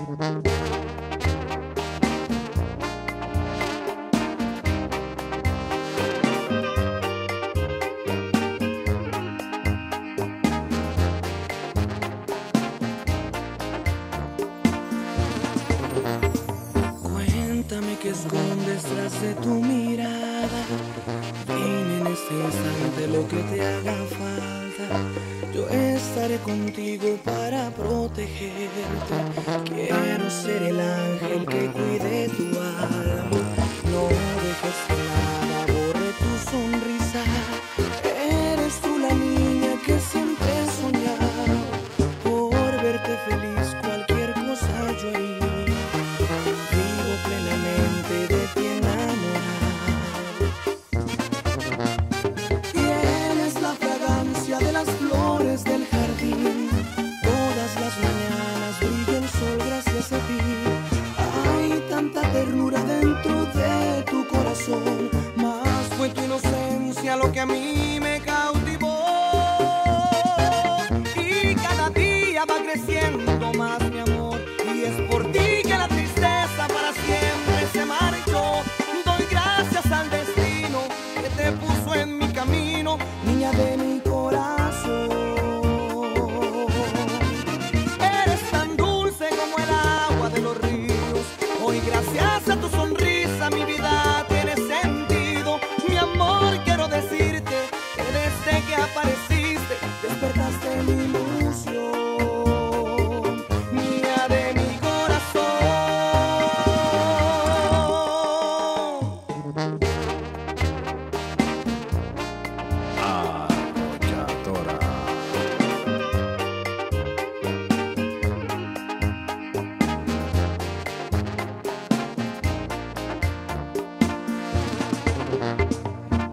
Cuéntame qué escondes tras de tu mirada. Dime en este instante lo que te haga falta. Contigo para protegerte. Quiero ser el ángel que cuide tu alma. Que a mí me cautivó. Y cada día va creciendo más mi amor. Y es por ti que la tristeza para siempre se marchó. Doy gracias al destino que te puso en mi camino, niña de mi corazón. Eres tan dulce como el agua de los ríos. Hoy gracias a tu sonrisa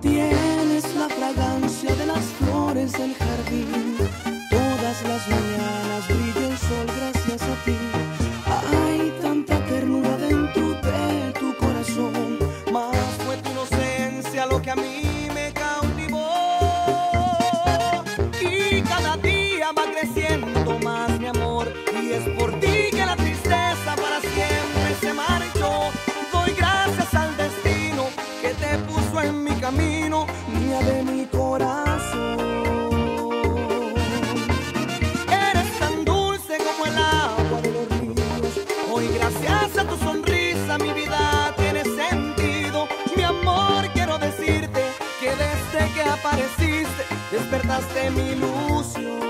Tienes la fragancia de las flores del jardín. Que a mí me cautivó. Y cada día va creciendo más mi amor. Y es por ti que la tristeza para siempre se marchó. Doy gracias al destino que te puso en mi camino, niña de mi corazón. Despertaste mi ilusión.